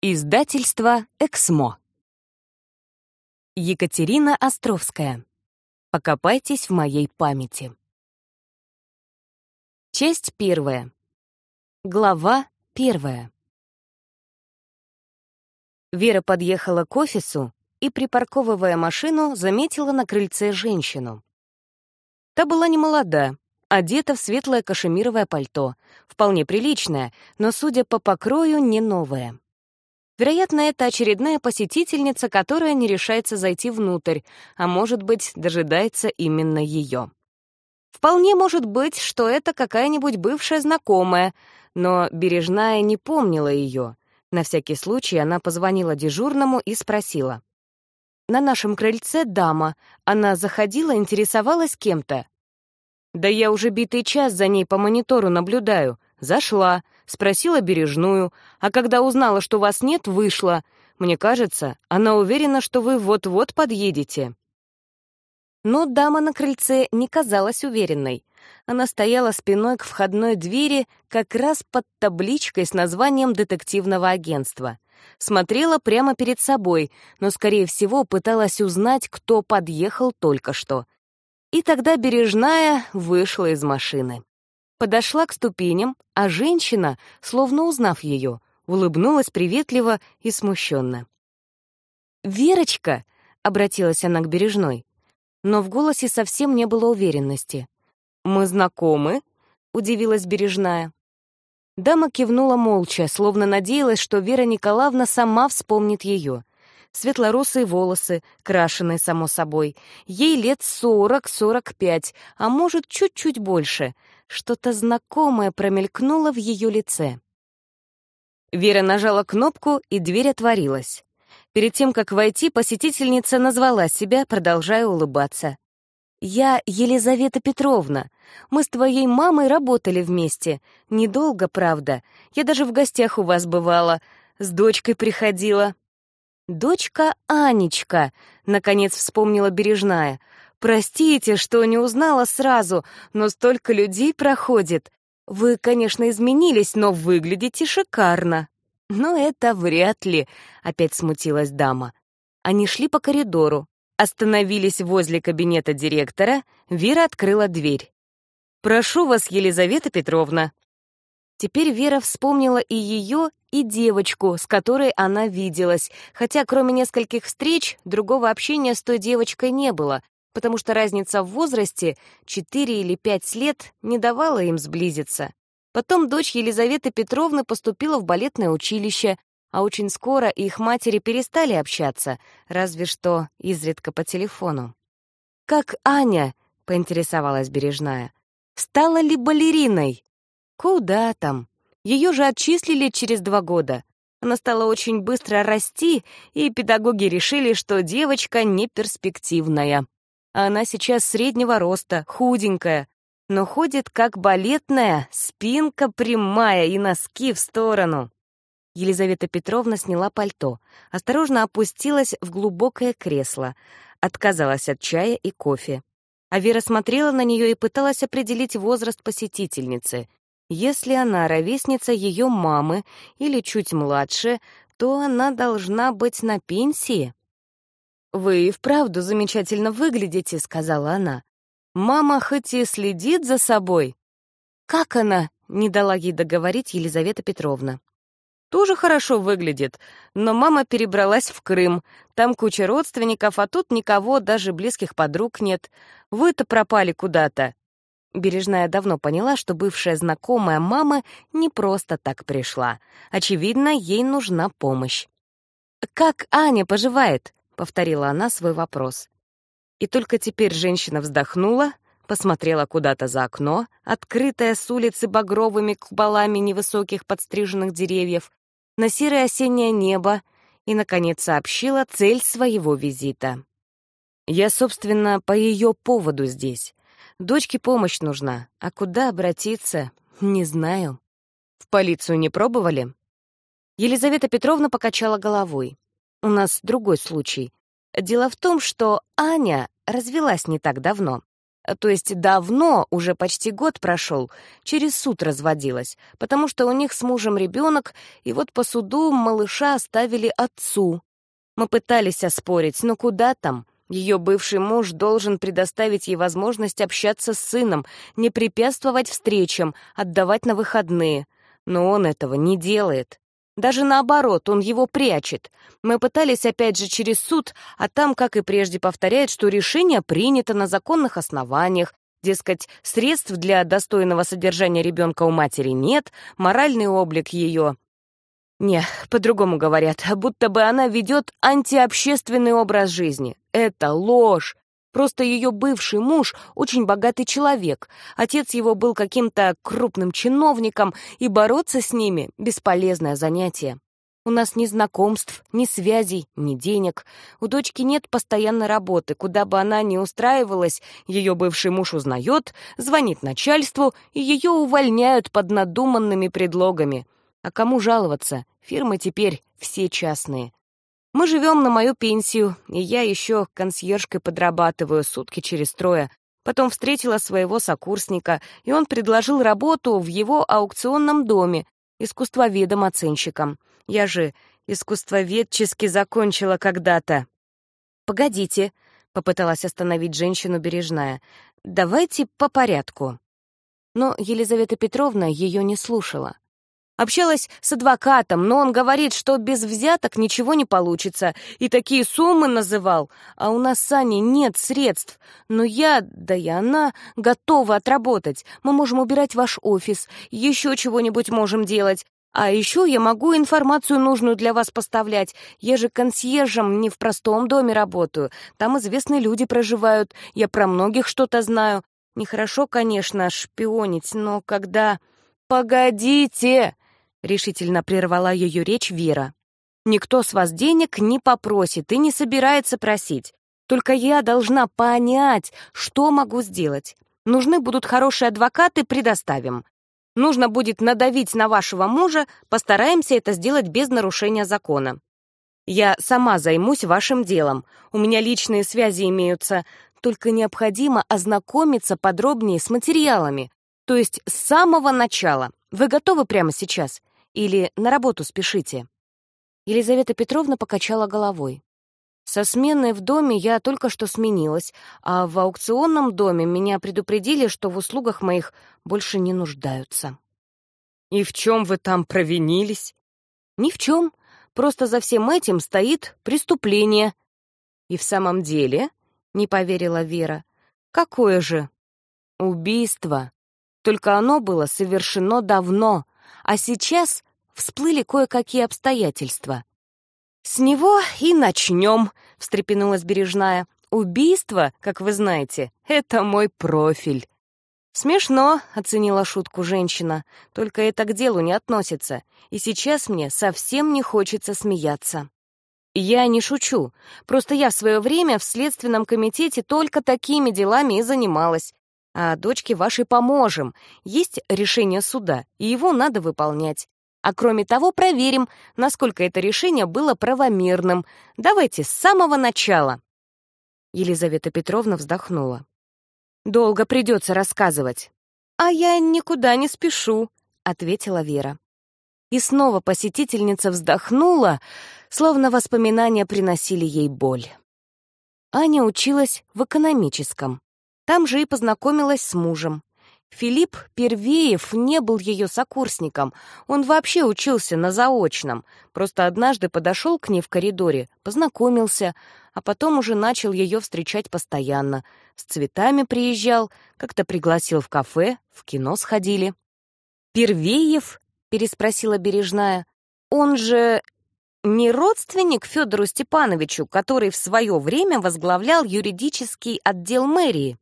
Издательство «Эксмо». Екатерина Островская. Покопайтесь в моей памяти. Часть первая. Глава первая. Вера подъехала к офису и, припарковывая машину, заметила на крыльце женщину. Та была немолода, одета в светлое кашемировое пальто, вполне приличное, но, судя по покрою, не новое. Вероятно, это очередная посетительница, которая не решается зайти внутрь, а может быть, дожидается именно ее. Вполне может быть, что это какая-нибудь бывшая знакомая, но Бережная не помнила ее. На всякий случай она позвонила дежурному и спросила. «На нашем крыльце дама. Она заходила, интересовалась кем-то?» «Да я уже битый час за ней по монитору наблюдаю. Зашла, спросила бережную, а когда узнала, что вас нет, вышла. Мне кажется, она уверена, что вы вот-вот подъедете. Но дама на крыльце не казалась уверенной. Она стояла спиной к входной двери как раз под табличкой с названием детективного агентства. Смотрела прямо перед собой, но, скорее всего, пыталась узнать, кто подъехал только что. И тогда Бережная вышла из машины. Подошла к ступеням, а женщина, словно узнав ее, улыбнулась приветливо и смущенно. «Верочка!» — обратилась она к Бережной. Но в голосе совсем не было уверенности. «Мы знакомы?» — удивилась Бережная. Дама кивнула молча, словно надеялась, что Вера Николаевна сама вспомнит ее. Светлорусые волосы, крашеные, само собой. Ей лет сорок-сорок пять, а может, чуть-чуть больше — что-то знакомое промелькнуло в ее лице. Вера нажала кнопку, и дверь отворилась. Перед тем, как войти, посетительница назвала себя, продолжая улыбаться. «Я Елизавета Петровна. Мы с твоей мамой работали вместе. Недолго, правда. Я даже в гостях у вас бывала. С дочкой приходила». «Дочка Анечка», — наконец вспомнила Бережная. Простите, что не узнала сразу, но столько людей проходит. Вы, конечно, изменились, но выглядите шикарно». «Но это вряд ли», — опять смутилась дама. Они шли по коридору, остановились возле кабинета директора, Вера открыла дверь. «Прошу вас, Елизавета Петровна». Теперь Вера вспомнила и ее, и девочку, с которой она виделась, хотя кроме нескольких встреч другого общения с той девочкой не было, потому что разница в возрасте, 4 или 5 лет, не давала им сблизиться. Потом дочь Елизаветы Петровны поступила в балетное училище, а очень скоро их матери перестали общаться, разве что изредка по телефону. «Как Аня?» — поинтересовалась Бережная. «Стала ли балериной?» «Куда там? Ее же отчислили через два года. Она стала очень быстро расти, и педагоги решили, что девочка неперспективная она сейчас среднего роста, худенькая, но ходит как балетная, спинка прямая и носки в сторону. Елизавета Петровна сняла пальто, осторожно опустилась в глубокое кресло, отказалась от чая и кофе. А Вера смотрела на нее и пыталась определить возраст посетительницы. Если она ровесница ее мамы или чуть младше, то она должна быть на пенсии. «Вы и вправду замечательно выглядите», — сказала она. «Мама хоть и следит за собой». «Как она?» — не дала ей договорить Елизавета Петровна. «Тоже хорошо выглядит, но мама перебралась в Крым. Там куча родственников, а тут никого, даже близких подруг нет. Вы-то пропали куда-то». Бережная давно поняла, что бывшая знакомая мамы не просто так пришла. Очевидно, ей нужна помощь. «Как Аня поживает?» повторила она свой вопрос. И только теперь женщина вздохнула, посмотрела куда-то за окно, открытое с улицы багровыми куполами невысоких подстриженных деревьев, на серое осеннее небо и, наконец, сообщила цель своего визита. «Я, собственно, по ее поводу здесь. Дочке помощь нужна, а куда обратиться, не знаю. В полицию не пробовали?» Елизавета Петровна покачала головой. У нас другой случай. Дело в том, что Аня развелась не так давно. то есть давно, уже почти год прошел, через суд разводилась, потому что у них с мужем ребенок, и вот по суду малыша оставили отцу. Мы пытались оспорить, но куда там? Ее бывший муж должен предоставить ей возможность общаться с сыном, не препятствовать встречам, отдавать на выходные. Но он этого не делает. Даже наоборот, он его прячет. Мы пытались опять же через суд, а там, как и прежде, повторяет, что решение принято на законных основаниях, дескать, средств для достойного содержания ребенка у матери нет, моральный облик ее... Не, по-другому говорят, будто бы она ведет антиобщественный образ жизни. Это ложь. Просто ее бывший муж очень богатый человек. Отец его был каким-то крупным чиновником, и бороться с ними — бесполезное занятие. У нас ни знакомств, ни связей, ни денег. У дочки нет постоянной работы. Куда бы она ни устраивалась, ее бывший муж узнает, звонит начальству, и ее увольняют под надуманными предлогами. А кому жаловаться? Фирмы теперь все частные. Мы живем на мою пенсию, и я еще консьержкой подрабатываю сутки через трое. Потом встретила своего сокурсника, и он предложил работу в его аукционном доме, искусствоведом-оценщиком. Я же искусствоведчески закончила когда-то. «Погодите», — попыталась остановить женщину бережная, — «давайте по порядку». Но Елизавета Петровна ее не слушала. Общалась с адвокатом, но он говорит, что без взяток ничего не получится, и такие суммы называл. А у нас с Аней нет средств. Но я, да и она, готова отработать. Мы можем убирать ваш офис, еще чего-нибудь можем делать. А еще я могу информацию нужную для вас поставлять. Я же консьержем не в простом доме работаю. Там известные люди проживают. Я про многих что-то знаю. Нехорошо, конечно, шпионить, но когда... «Погодите!» — решительно прервала ее речь Вера. «Никто с вас денег не попросит и не собирается просить. Только я должна понять, что могу сделать. Нужны будут хорошие адвокаты, предоставим. Нужно будет надавить на вашего мужа, постараемся это сделать без нарушения закона. Я сама займусь вашим делом. У меня личные связи имеются. Только необходимо ознакомиться подробнее с материалами. То есть с самого начала. Вы готовы прямо сейчас? Или на работу спешите?» Елизавета Петровна покачала головой. «Со сменой в доме я только что сменилась, а в аукционном доме меня предупредили, что в услугах моих больше не нуждаются». «И в чем вы там провинились?» «Ни в чем. Просто за всем этим стоит преступление». «И в самом деле?» — не поверила Вера. «Какое же?» «Убийство. Только оно было совершено давно, а сейчас всплыли кое-какие обстоятельства. «С него и начнем», — встрепенулась Бережная. «Убийство, как вы знаете, это мой профиль». «Смешно», — оценила шутку женщина, «только это к делу не относится, и сейчас мне совсем не хочется смеяться». «Я не шучу, просто я в свое время в Следственном комитете только такими делами и занималась. А дочке вашей поможем. Есть решение суда, и его надо выполнять. А кроме того, проверим, насколько это решение было правомерным. Давайте с самого начала». Елизавета Петровна вздохнула. «Долго придется рассказывать». «А я никуда не спешу», — ответила Вера. И снова посетительница вздохнула, словно воспоминания приносили ей боль. Аня училась в экономическом. Там же и познакомилась с мужем. Филипп Первеев не был ее сокурсником, он вообще учился на заочном, просто однажды подошел к ней в коридоре, познакомился, а потом уже начал ее встречать постоянно. С цветами приезжал, как-то пригласил в кафе, в кино сходили. «Первеев?» — переспросила Бережная. «Он же не родственник Федору Степановичу, который в свое время возглавлял юридический отдел мэрии?»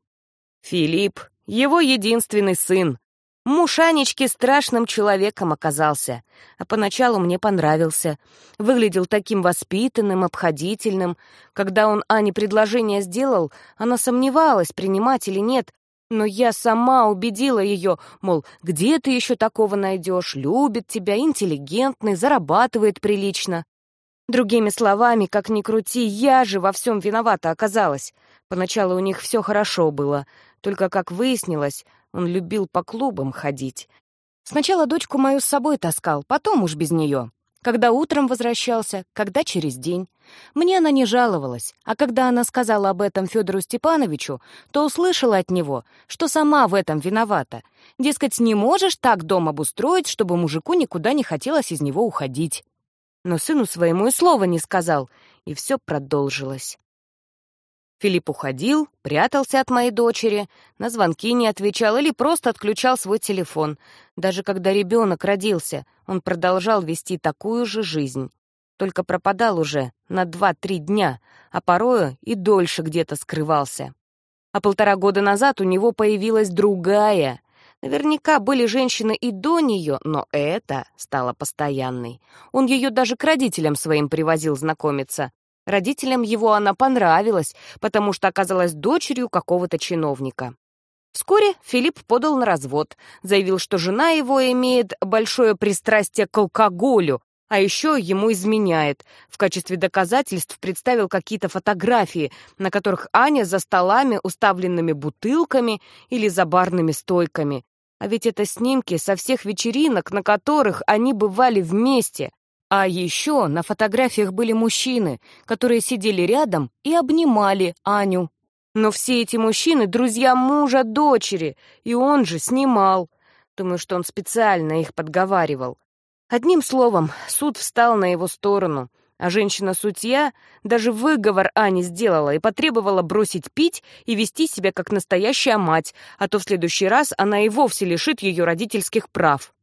«Филипп его единственный сын. Муж страшным человеком оказался, а поначалу мне понравился. Выглядел таким воспитанным, обходительным. Когда он Ане предложение сделал, она сомневалась, принимать или нет, но я сама убедила ее, мол, где ты еще такого найдешь, любит тебя, интеллигентный, зарабатывает прилично. Другими словами, как ни крути, я же во всем виновата оказалась. Поначалу у них все хорошо было. Только, как выяснилось, он любил по клубам ходить. Сначала дочку мою с собой таскал, потом уж без нее. Когда утром возвращался, когда через день. Мне она не жаловалась, а когда она сказала об этом Федору Степановичу, то услышала от него, что сама в этом виновата. Дескать, не можешь так дом обустроить, чтобы мужику никуда не хотелось из него уходить. Но сыну своему и слова не сказал, и все продолжилось. Филипп уходил, прятался от моей дочери, на звонки не отвечал или просто отключал свой телефон. Даже когда ребенок родился, он продолжал вести такую же жизнь. Только пропадал уже на два-три дня, а порою и дольше где-то скрывался. А полтора года назад у него появилась другая. Наверняка были женщины и до нее, но это стало постоянной. Он ее даже к родителям своим привозил знакомиться. Родителям его она понравилась, потому что оказалась дочерью какого-то чиновника. Вскоре Филипп подал на развод, заявил, что жена его имеет большое пристрастие к алкоголю, а еще ему изменяет. В качестве доказательств представил какие-то фотографии, на которых Аня за столами, уставленными бутылками или за барными стойками. А ведь это снимки со всех вечеринок, на которых они бывали вместе. А еще на фотографиях были мужчины, которые сидели рядом и обнимали Аню. Но все эти мужчины — друзья мужа дочери, и он же снимал. Думаю, что он специально их подговаривал. Одним словом, суд встал на его сторону, а женщина-судья даже выговор Ане сделала и потребовала бросить пить и вести себя как настоящая мать, а то в следующий раз она и вовсе лишит ее родительских прав.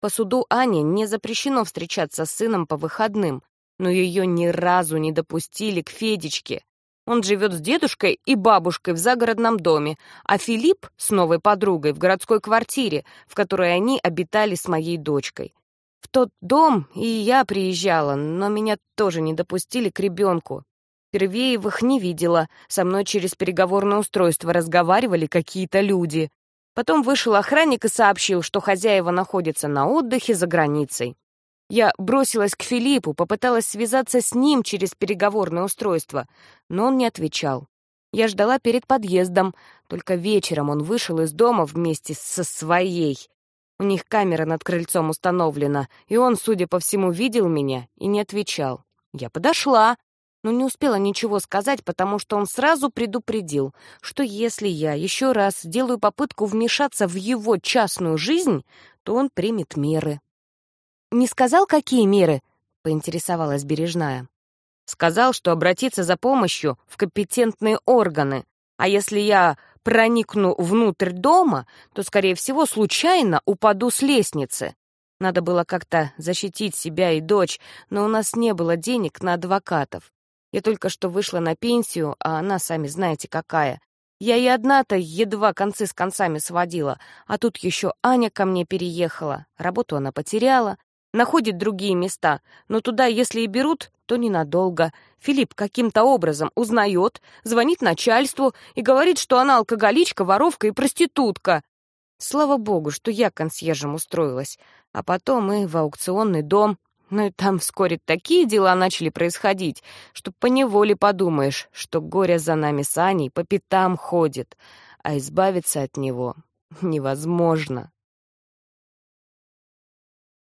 По суду Ане не запрещено встречаться с сыном по выходным, но ее ни разу не допустили к Федечке. Он живет с дедушкой и бабушкой в загородном доме, а Филипп с новой подругой в городской квартире, в которой они обитали с моей дочкой. В тот дом и я приезжала, но меня тоже не допустили к ребенку. Первеевых не видела, со мной через переговорное устройство разговаривали какие-то люди. Потом вышел охранник и сообщил, что хозяева находятся на отдыхе за границей. Я бросилась к Филиппу, попыталась связаться с ним через переговорное устройство, но он не отвечал. Я ждала перед подъездом, только вечером он вышел из дома вместе со своей. У них камера над крыльцом установлена, и он, судя по всему, видел меня и не отвечал. Я подошла, но не успела ничего сказать, потому что он сразу предупредил, что если я еще раз сделаю попытку вмешаться в его частную жизнь, то он примет меры. «Не сказал, какие меры?» — поинтересовалась Бережная. «Сказал, что обратиться за помощью в компетентные органы, а если я проникну внутрь дома, то, скорее всего, случайно упаду с лестницы. Надо было как-то защитить себя и дочь, но у нас не было денег на адвокатов. Я только что вышла на пенсию, а она, сами знаете, какая. Я и одна-то едва концы с концами сводила, а тут еще Аня ко мне переехала. Работу она потеряла, находит другие места, но туда, если и берут, то ненадолго. Филипп каким-то образом узнает, звонит начальству и говорит, что она алкоголичка, воровка и проститутка. Слава богу, что я консьержем устроилась, а потом и в аукционный дом, ну и там вскоре такие дела начали происходить, что поневоле подумаешь, что горе за нами с Аней по пятам ходит, а избавиться от него невозможно.